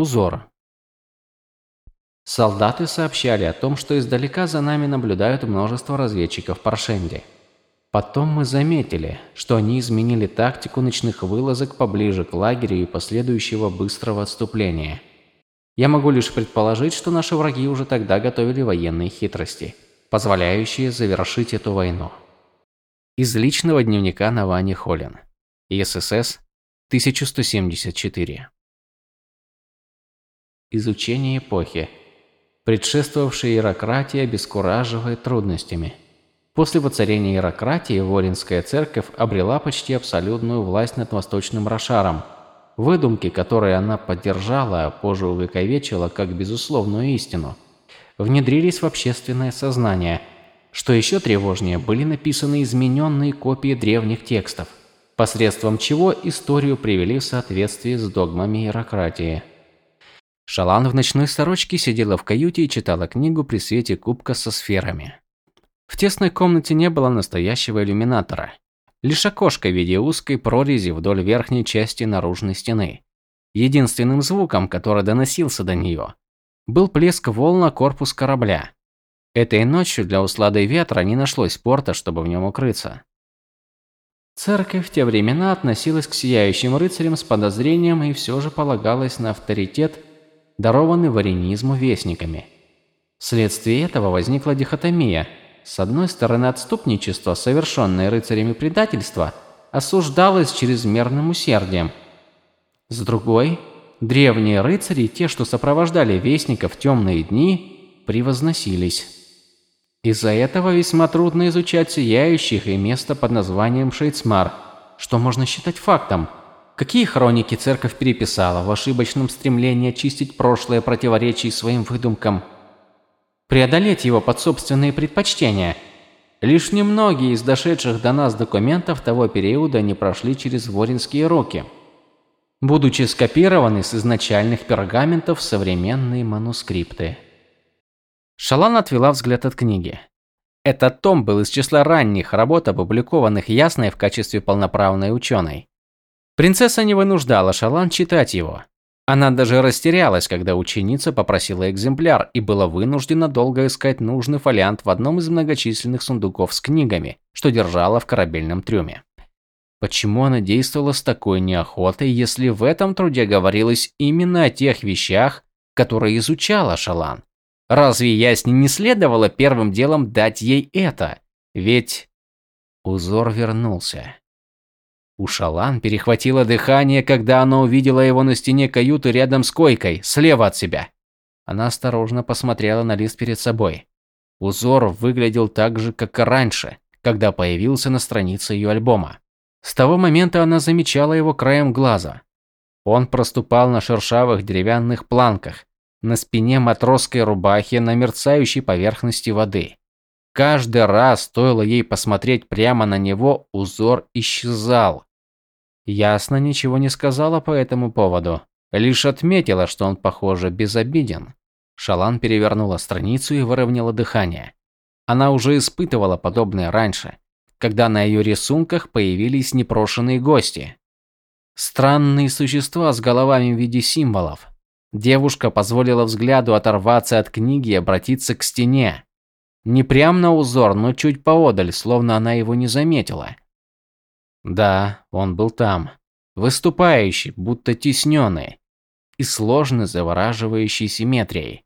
Узор. Солдаты сообщали о том, что издалека за нами наблюдают множество разведчиков Паршенди. Потом мы заметили, что они изменили тактику ночных вылазок поближе к лагерю и последующего быстрого отступления. Я могу лишь предположить, что наши враги уже тогда готовили военные хитрости, позволяющие завершить эту войну. Из личного дневника Навани Холлин. ИСС 1174. Изучение эпохи, предшествовавшей иерократии, обескураживает трудностями. После воцарения иерократии Воринская церковь обрела почти абсолютную власть над Восточным Рошаром. Выдумки, которые она поддержала, а позже увековечила как безусловную истину, внедрились в общественное сознание. Что еще тревожнее, были написаны измененные копии древних текстов посредством чего историю привели в соответствие с догмами иерократии. Шалан в ночной сорочке сидела в каюте и читала книгу при свете кубка со сферами. В тесной комнате не было настоящего иллюминатора. Лишь окошко в виде узкой прорези вдоль верхней части наружной стены. Единственным звуком, который доносился до нее, был плеск волн на корпус корабля. Этой ночью для услады ветра не нашлось порта, чтобы в нем укрыться. Церковь в те времена относилась к сияющим рыцарям с подозрением и все же полагалась на авторитет, дарованный варенизму вестниками. Вследствие этого возникла дихотомия. С одной стороны, отступничество, совершенное рыцарями предательства, осуждалось чрезмерным усердием. С другой, древние рыцари, те, что сопровождали вестников в темные дни, превозносились. Из-за этого весьма трудно изучать сияющих и место под названием Шейцмар, что можно считать фактом. Какие хроники церковь переписала в ошибочном стремлении очистить прошлое противоречий своим выдумкам? Преодолеть его под собственные предпочтения. Лишь немногие из дошедших до нас документов того периода не прошли через воринские руки, будучи скопированы с изначальных пергаментов современные манускрипты. Шалан отвела взгляд от книги. Этот том был из числа ранних работ, опубликованных Ясной в качестве полноправной ученой. Принцесса не вынуждала Шалан читать его. Она даже растерялась, когда ученица попросила экземпляр и была вынуждена долго искать нужный фолиант в одном из многочисленных сундуков с книгами, что держала в корабельном трюме. Почему она действовала с такой неохотой, если в этом труде говорилось именно о тех вещах, которые изучала Шалан? Разве Ясне не следовало первым делом дать ей это? Ведь узор вернулся. У Шалан перехватило дыхание, когда она увидела его на стене каюты рядом с койкой, слева от себя. Она осторожно посмотрела на лист перед собой. Узор выглядел так же, как и раньше, когда появился на странице ее альбома. С того момента она замечала его краем глаза. Он проступал на шершавых деревянных планках, на спине матросской рубахи на мерцающей поверхности воды. Каждый раз, стоило ей посмотреть прямо на него, узор исчезал. Ясно ничего не сказала по этому поводу, лишь отметила, что он, похоже, безобиден. Шалан перевернула страницу и выровняла дыхание. Она уже испытывала подобное раньше, когда на ее рисунках появились непрошенные гости. Странные существа с головами в виде символов, Девушка позволила взгляду оторваться от книги и обратиться к стене. Не прямо на узор, но чуть поодаль, словно она его не заметила. Да, он был там, выступающий, будто тесненный, и сложно завораживающей симметрией.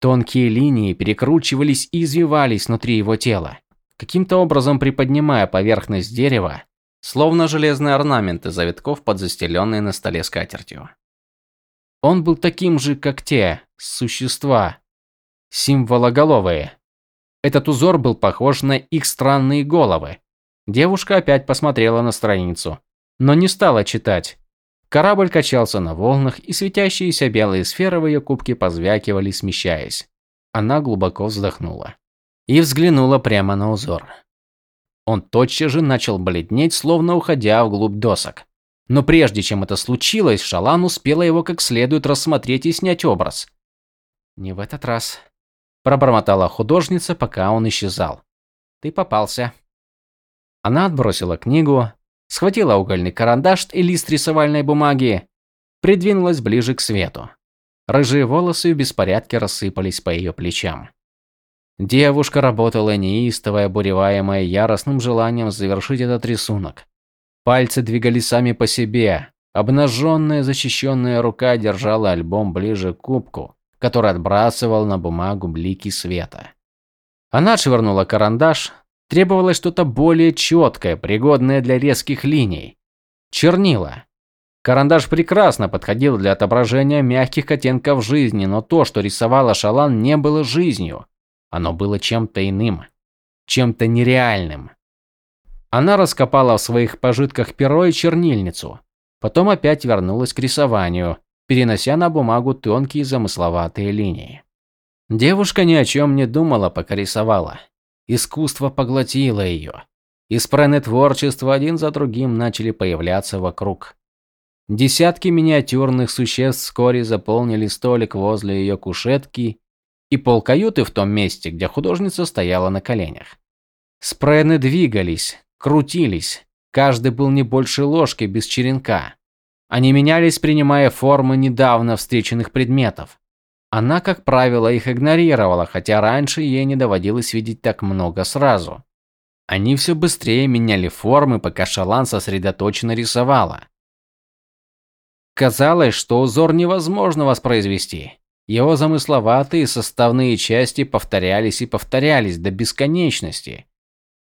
Тонкие линии перекручивались и извивались внутри его тела, каким-то образом приподнимая поверхность дерева, словно железные орнаменты завитков под застеленной на столе скатертью. Он был таким же, как те существа, символоголовые. Этот узор был похож на их странные головы. Девушка опять посмотрела на страницу, но не стала читать. Корабль качался на волнах, и светящиеся белые сферы в ее кубке позвякивали, смещаясь. Она глубоко вздохнула и взглянула прямо на узор. Он тотчас же начал бледнеть, словно уходя вглубь досок. Но прежде чем это случилось, Шалан успела его как следует рассмотреть и снять образ. «Не в этот раз», – пробормотала художница, пока он исчезал. «Ты попался». Она отбросила книгу, схватила угольный карандаш и лист рисовальной бумаги, придвинулась ближе к свету. Рыжие волосы в беспорядке рассыпались по ее плечам. Девушка работала неистово, обуреваемая яростным желанием завершить этот рисунок. Пальцы двигались сами по себе. Обнаженная, защищенная рука держала альбом ближе к кубку, который отбрасывал на бумагу блики света. Она отшвырнула карандаш. Требовалось что-то более четкое, пригодное для резких линий. Чернила. Карандаш прекрасно подходил для отображения мягких оттенков жизни, но то, что рисовала Шалан, не было жизнью. Оно было чем-то иным, чем-то нереальным. Она раскопала в своих пожитках перо и чернильницу. Потом опять вернулась к рисованию, перенося на бумагу тонкие замысловатые линии. Девушка ни о чем не думала, пока рисовала. Искусство поглотило ее. Испрены творчества один за другим начали появляться вокруг. Десятки миниатюрных существ вскоре заполнили столик возле ее кушетки и пол каюты в том месте, где художница стояла на коленях. Спрены двигались, крутились, каждый был не больше ложки без черенка. Они менялись, принимая формы недавно встреченных предметов. Она, как правило, их игнорировала, хотя раньше ей не доводилось видеть так много сразу. Они все быстрее меняли формы, пока Шалан сосредоточенно рисовала. Казалось, что узор невозможно воспроизвести. Его замысловатые составные части повторялись и повторялись до бесконечности.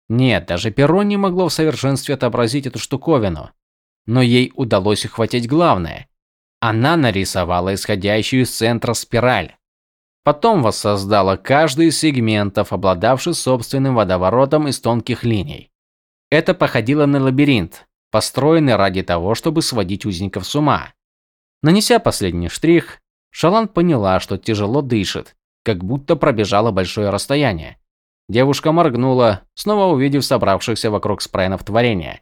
Нет, даже перо не могло в совершенстве отобразить эту штуковину. Но ей удалось ухватить главное. Она нарисовала исходящую из центра спираль. Потом воссоздала каждый из сегментов, обладавший собственным водоворотом из тонких линий. Это походило на лабиринт, построенный ради того, чтобы сводить узников с ума. Нанеся последний штрих, Шалан поняла, что тяжело дышит, как будто пробежала большое расстояние. Девушка моргнула, снова увидев собравшихся вокруг спренов творения.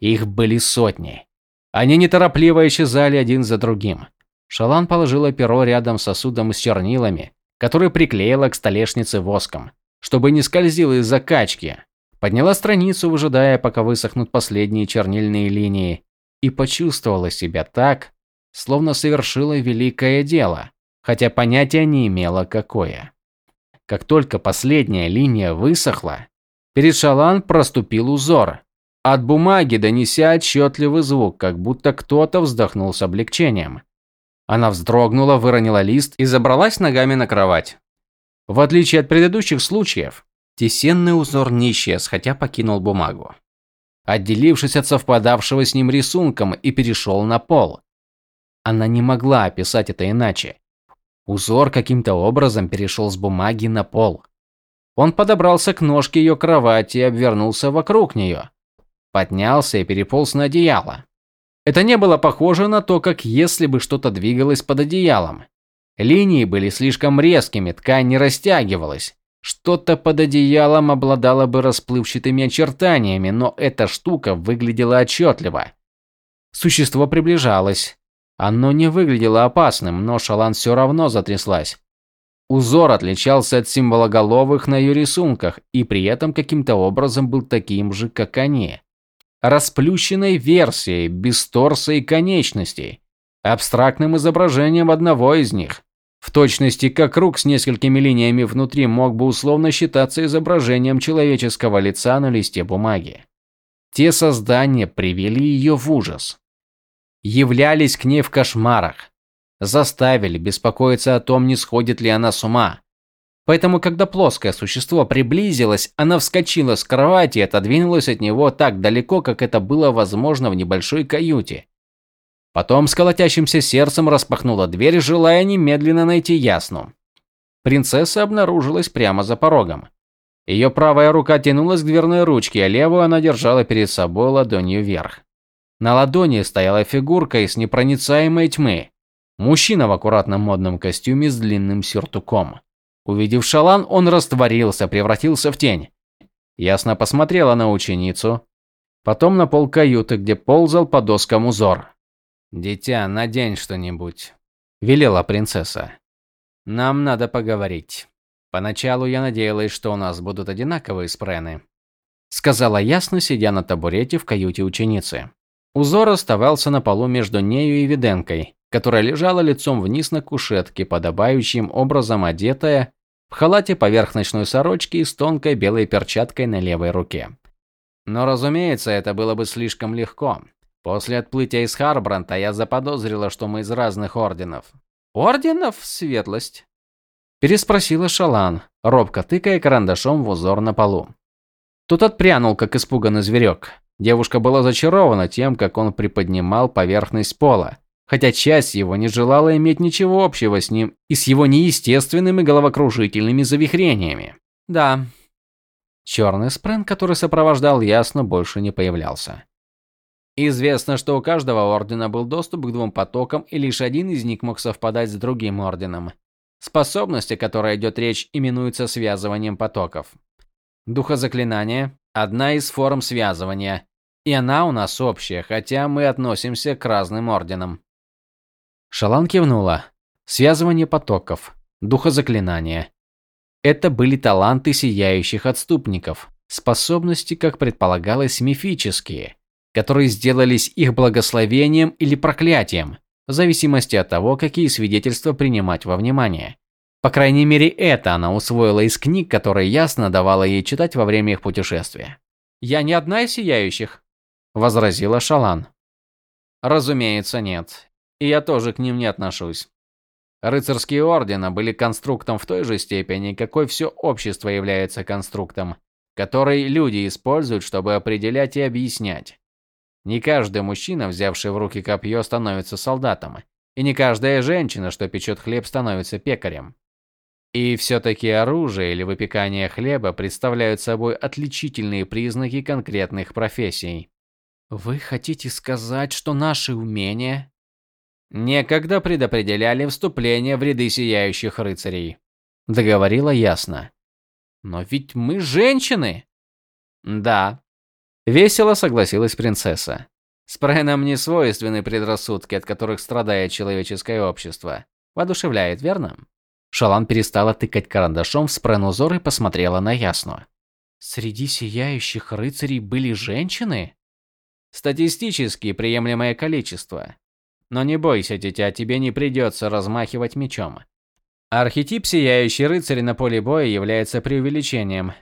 Их были сотни. Они неторопливо исчезали один за другим. Шалан положила перо рядом с сосудом с чернилами, который приклеила к столешнице воском, чтобы не скользило из-за качки, подняла страницу, выжидая, пока высохнут последние чернильные линии, и почувствовала себя так, словно совершила великое дело, хотя понятия не имела какое. Как только последняя линия высохла, перед Шалан проступил узор, от бумаги донеся отчетливый звук, как будто кто-то вздохнул с облегчением. Она вздрогнула, выронила лист и забралась ногами на кровать. В отличие от предыдущих случаев, Тесенный узор не исчез, хотя покинул бумагу. Отделившись от совпадавшего с ним рисунком и перешел на пол. Она не могла описать это иначе. Узор каким-то образом перешел с бумаги на пол. Он подобрался к ножке ее кровати и обвернулся вокруг нее. Поднялся и переполз на одеяло. Это не было похоже на то, как если бы что-то двигалось под одеялом. Линии были слишком резкими, ткань не растягивалась. Что-то под одеялом обладало бы расплывчатыми очертаниями, но эта штука выглядела отчетливо. Существо приближалось. Оно не выглядело опасным, но Шалан все равно затряслась. Узор отличался от символоголовых на ее рисунках и при этом каким-то образом был таким же, как они. Расплющенной версией, без торса и конечностей. Абстрактным изображением одного из них. В точности, как круг с несколькими линиями внутри мог бы условно считаться изображением человеческого лица на листе бумаги. Те создания привели ее в ужас. Являлись к ней в кошмарах. Заставили беспокоиться о том, не сходит ли она с ума. Поэтому, когда плоское существо приблизилось, она вскочила с кровати и отодвинулась от него так далеко, как это было возможно в небольшой каюте. Потом с колотящимся сердцем распахнула дверь, желая немедленно найти Ясну. Принцесса обнаружилась прямо за порогом. Ее правая рука тянулась к дверной ручке, а левую она держала перед собой ладонью вверх. На ладони стояла фигурка из непроницаемой тьмы. Мужчина в аккуратном модном костюме с длинным сюртуком. Увидев Шалан, он растворился, превратился в тень. Ясно посмотрела на ученицу, потом на пол каюты, где ползал по доскам узор. «Дитя, надень что-нибудь», – велела принцесса. «Нам надо поговорить. Поначалу я надеялась, что у нас будут одинаковые спрены», – сказала ясно, сидя на табурете в каюте ученицы. Узор оставался на полу между нею и Виденкой, которая лежала лицом вниз на кушетке, подобающим образом одетая в халате поверх ночной сорочки и с тонкой белой перчаткой на левой руке. Но, разумеется, это было бы слишком легко. После отплытия из Харбранта я заподозрила, что мы из разных орденов. «Орденов, светлость?» Переспросила Шалан, робко тыкая карандашом в узор на полу. Тут отпрянул, как испуганный зверек. Девушка была зачарована тем, как он приподнимал поверхность пола, хотя часть его не желала иметь ничего общего с ним и с его неестественными головокружительными завихрениями. Да. Черный спрен, который сопровождал ясно, больше не появлялся. Известно, что у каждого ордена был доступ к двум потокам, и лишь один из них мог совпадать с другим орденом. Способность, о которой идет речь, именуется связыванием потоков. Духозаклинание – одна из форм связывания, и она у нас общая, хотя мы относимся к разным орденам. Шалан кивнула. Связывание потоков, духозаклинание. Это были таланты сияющих отступников, способности, как предполагалось, мифические, которые сделались их благословением или проклятием, в зависимости от того, какие свидетельства принимать во внимание. По крайней мере, это она усвоила из книг, которые ясно давала ей читать во время их путешествия. «Я не одна из сияющих», – возразила Шалан. «Разумеется, нет. И я тоже к ним не отношусь. Рыцарские ордена были конструктом в той же степени, какой все общество является конструктом, который люди используют, чтобы определять и объяснять. Не каждый мужчина, взявший в руки копье, становится солдатом. И не каждая женщина, что печет хлеб, становится пекарем. И все-таки оружие или выпекание хлеба представляют собой отличительные признаки конкретных профессий. Вы хотите сказать, что наши умения некогда предопределяли вступление в ряды сияющих рыцарей? Договорила ясно. Но ведь мы женщины. Да, Весело согласилась принцесса. Спренам не свойственны предрассудки, от которых страдает человеческое общество. Воодушевляет, верно? Шалан перестала тыкать карандашом в спрен-узор и посмотрела на Ясну. Среди сияющих рыцарей были женщины? Статистически приемлемое количество. Но не бойся, дитя, тебе не придется размахивать мечом. Архетип сияющий рыцарь на поле боя является преувеличением,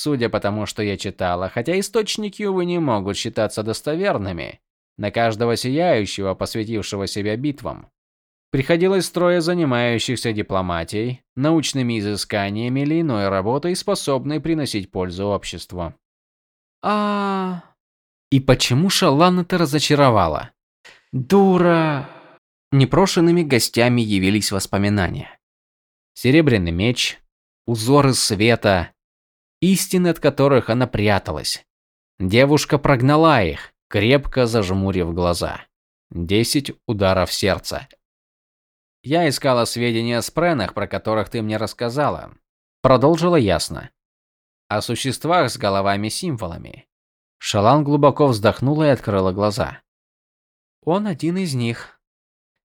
Судя по тому, что я читала, хотя источники, увы, не могут считаться достоверными, на каждого сияющего, посвятившего себя битвам, приходилось трое занимающихся дипломатией, научными изысканиями или иной работой, способной приносить пользу обществу. А... И почему Шалан это разочаровала? Дура! Непрошенными гостями явились воспоминания. Серебряный меч, узоры света, истины от которых она пряталась. Девушка прогнала их, крепко зажмурив глаза. Десять ударов сердца. Я искала сведения о спренах, про которых ты мне рассказала. Продолжила ясно. О существах с головами-символами. Шалан глубоко вздохнула и открыла глаза. Он один из них,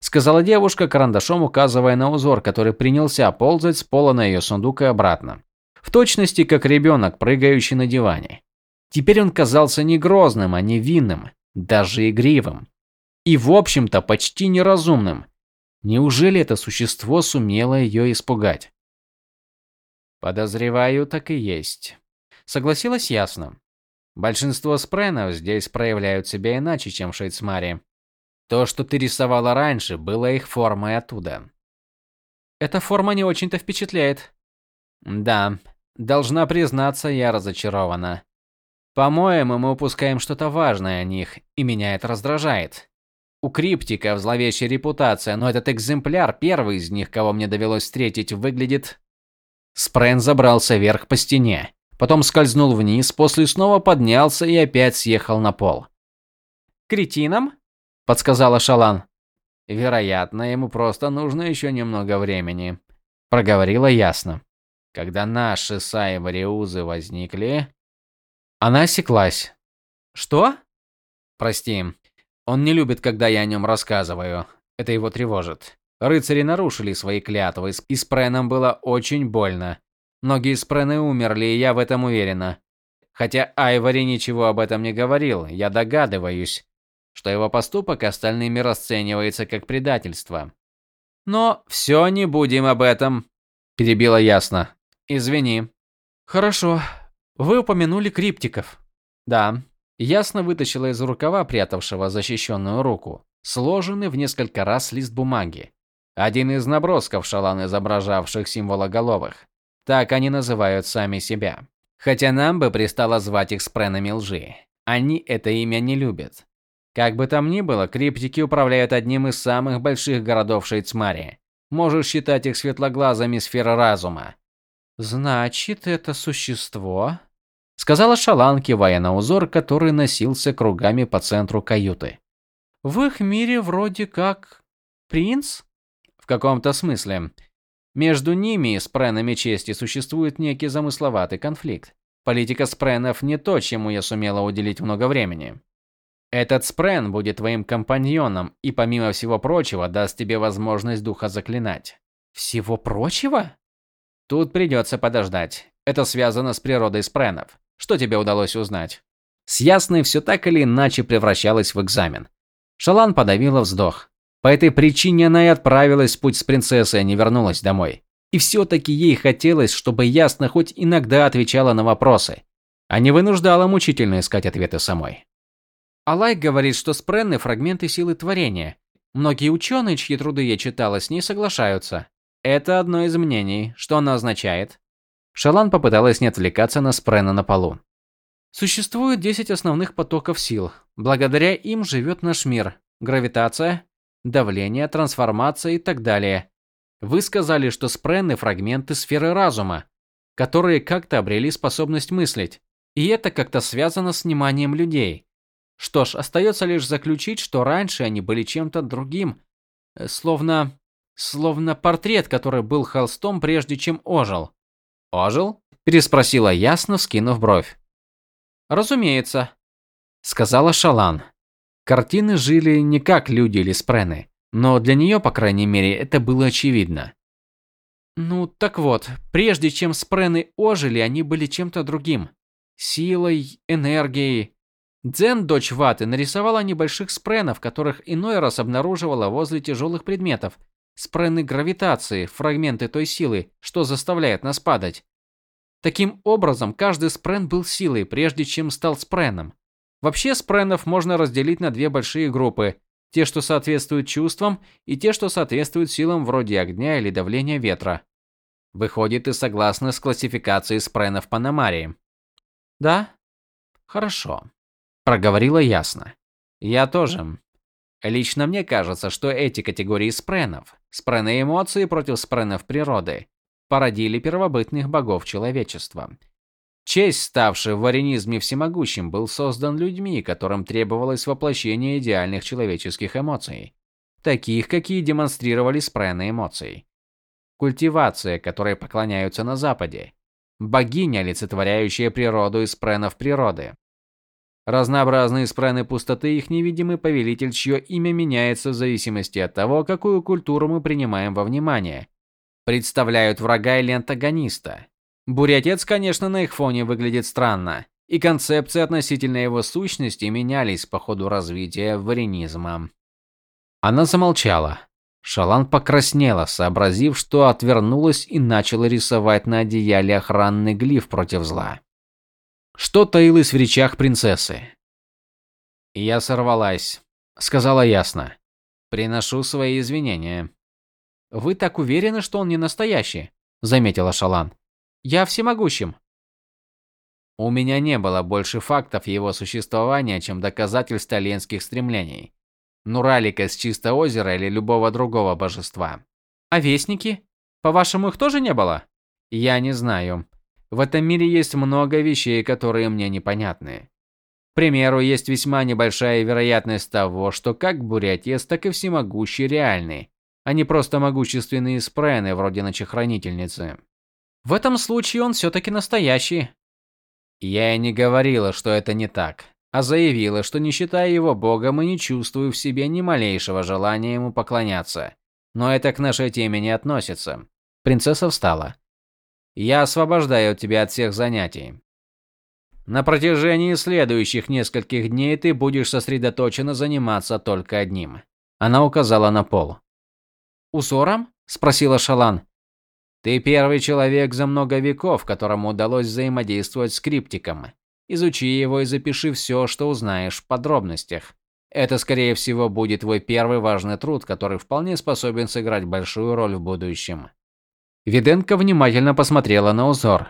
сказала девушка, карандашом указывая на узор, который принялся ползать с пола на ее сундук и обратно в точности как ребенок, прыгающий на диване. Теперь он казался не грозным, а невинным, даже игривым. И, в общем-то, почти неразумным. Неужели это существо сумело ее испугать? Подозреваю, так и есть. Согласилась ясно. Большинство спренов здесь проявляют себя иначе, чем в Шейцмаре. То, что ты рисовала раньше, было их формой оттуда. Эта форма не очень-то впечатляет. Да, Должна признаться, я разочарована. По-моему, мы упускаем что-то важное о них, и меня это раздражает. У криптиков зловещая репутация, но этот экземпляр, первый из них, кого мне довелось встретить, выглядит... Спрен забрался вверх по стене, потом скользнул вниз, после снова поднялся и опять съехал на пол. «Кретином?» – подсказала Шалан. «Вероятно, ему просто нужно еще немного времени», – проговорила ясно. Когда наши Сайвариузы возникли... Она осеклась. Что? Прости. Он не любит, когда я о нем рассказываю. Это его тревожит. Рыцари нарушили свои клятвы, и Спреном было очень больно. Многие Спрены умерли, и я в этом уверена. Хотя Айвори ничего об этом не говорил, я догадываюсь. Что его поступок остальными расценивается как предательство. Но все не будем об этом, перебила ясно. Извини. Хорошо. Вы упомянули криптиков. Да. Ясно вытащила из рукава прятавшего защищенную руку сложенный в несколько раз лист бумаги. Один из набросков шалан изображавших символоголовых. Так они называют сами себя. Хотя нам бы пристало звать их спренами лжи. Они это имя не любят. Как бы там ни было, криптики управляют одним из самых больших городов Шейцмарии. Можешь считать их светлоглазыми сферы разума. Значит, это существо, сказала Шалан, кивая на узор, который носился кругами по центру каюты. В их мире вроде как принц? В каком-то смысле. Между ними и спренами чести существует некий замысловатый конфликт. Политика спренов не то, чему я сумела уделить много времени. Этот спрен будет твоим компаньоном и, помимо всего прочего, даст тебе возможность духа заклинать. Всего прочего? Тут придется подождать. Это связано с природой спренов. Что тебе удалось узнать? С Ясной все так или иначе превращалось в экзамен. Шалан подавила вздох. По этой причине она и отправилась в путь с принцессой, а не вернулась домой. И все-таки ей хотелось, чтобы Ясна хоть иногда отвечала на вопросы, а не вынуждала мучительно искать ответы самой. Алай говорит, что спренны – фрагменты силы творения. Многие ученые, чьи труды я читала, с ней соглашаются. Это одно из мнений. Что оно означает? Шалан попыталась не отвлекаться на спрена на полу. Существует 10 основных потоков сил. Благодаря им живет наш мир. Гравитация, давление, трансформация и так далее. Вы сказали, что спренны – фрагменты сферы разума, которые как-то обрели способность мыслить. И это как-то связано с вниманием людей. Что ж, остается лишь заключить, что раньше они были чем-то другим, э, словно словно портрет, который был холстом прежде чем ожил. Ожил? переспросила ясно, скинув бровь. Разумеется, сказала Шалан. Картины жили не как люди или спрены, но для нее, по крайней мере, это было очевидно. Ну, так вот, прежде чем спрены ожили, они были чем-то другим. Силой, энергией, Дзен, дочь Ваты, нарисовала небольших спренов, которых иной раз обнаруживала возле тяжелых предметов. Спрены гравитации, фрагменты той силы, что заставляет нас падать. Таким образом, каждый спрен был силой, прежде чем стал спреном. Вообще спренов можно разделить на две большие группы. Те, что соответствуют чувствам, и те, что соответствуют силам вроде огня или давления ветра. Выходит, ты согласна с классификацией спренов по Намарии? Да? Хорошо проговорила ясно. Я тоже. Лично мне кажется, что эти категории спренов, спрены эмоций против спренов природы, породили первобытных богов человечества. Честь, ставший в варенизме всемогущим, был создан людьми, которым требовалось воплощение идеальных человеческих эмоций, таких, какие демонстрировали спрены эмоций. Культивация, которой поклоняются на Западе. Богиня, олицетворяющая природу из спренов природы. Разнообразные спрены пустоты их невидимый повелитель, чье имя меняется в зависимости от того, какую культуру мы принимаем во внимание. Представляют врага или антагониста. Бурятец, конечно, на их фоне выглядит странно, и концепции относительно его сущности менялись по ходу развития варенизма. Она замолчала. Шалан покраснела, сообразив, что отвернулась и начала рисовать на одеяле охранный глиф против зла. Что таилось в речах принцессы? Я сорвалась, сказала ясно. Приношу свои извинения. Вы так уверены, что он не настоящий, заметила Шалан. Я всемогущим. У меня не было больше фактов его существования, чем доказательств ленских стремлений. Нуралика с чисто озера или любого другого божества. А вестники? По-вашему, их тоже не было? Я не знаю. В этом мире есть много вещей, которые мне непонятны. К примеру, есть весьма небольшая вероятность того, что как Бурятес, так и всемогущий реальны, а не просто могущественные спрены вроде ночехранительницы. В этом случае он все-таки настоящий. Я и не говорила, что это не так, а заявила, что не считая его богом и не чувствую в себе ни малейшего желания ему поклоняться. Но это к нашей теме не относится. Принцесса встала. Я освобождаю тебя от всех занятий. На протяжении следующих нескольких дней ты будешь сосредоточенно заниматься только одним. Она указала на пол. «Узором?» – спросила Шалан. «Ты первый человек за много веков, которому удалось взаимодействовать с криптиком. Изучи его и запиши все, что узнаешь в подробностях. Это, скорее всего, будет твой первый важный труд, который вполне способен сыграть большую роль в будущем». Виденко внимательно посмотрела на узор.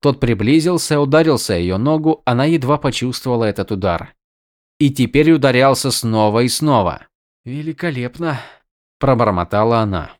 Тот приблизился, ударился ее ногу, она едва почувствовала этот удар. И теперь ударялся снова и снова. «Великолепно», – пробормотала она.